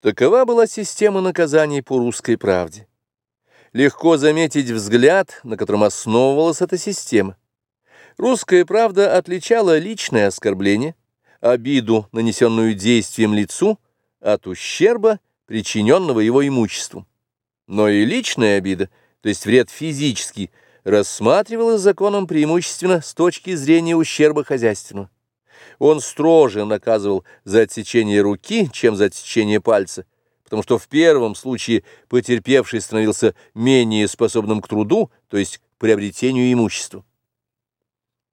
Такова была система наказаний по русской правде. Легко заметить взгляд, на котором основывалась эта система. Русская правда отличала личное оскорбление, обиду, нанесенную действием лицу, от ущерба, причиненного его имуществу. Но и личная обида, то есть вред физический, рассматривалась законом преимущественно с точки зрения ущерба хозяйственного. Он строже наказывал за отсечение руки, чем за отсечение пальца, потому что в первом случае потерпевший становился менее способным к труду, то есть к приобретению имущества.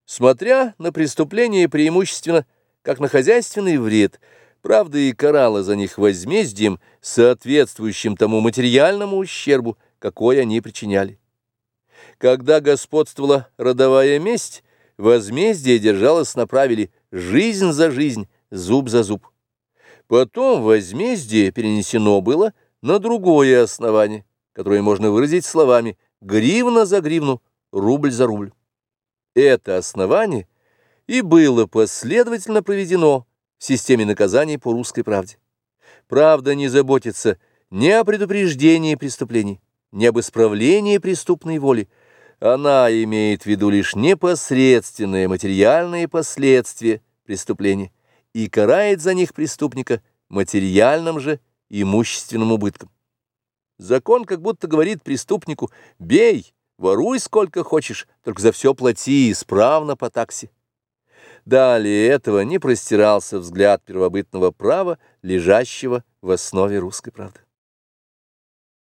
Смотря на преступление преимущественно, как на хозяйственный вред, правда и карала за них возмездием, соответствующим тому материальному ущербу, какой они причиняли. Когда господствовала родовая месть, возмездие держалось на правиле жизнь за жизнь, зуб за зуб. Потом возмездие перенесено было на другое основание, которое можно выразить словами «гривна за гривну, рубль за рубль». Это основание и было последовательно проведено в системе наказаний по русской правде. Правда не заботится ни о предупреждении преступлений, ни об исправлении преступной воли, она имеет в виду лишь непосредственные материальные последствия преступления и карает за них преступника материальным же имущественным убытком. Закон как будто говорит преступнику «бей, воруй сколько хочешь, только за все плати исправно по такси». Далее этого не простирался взгляд первобытного права, лежащего в основе русской правды.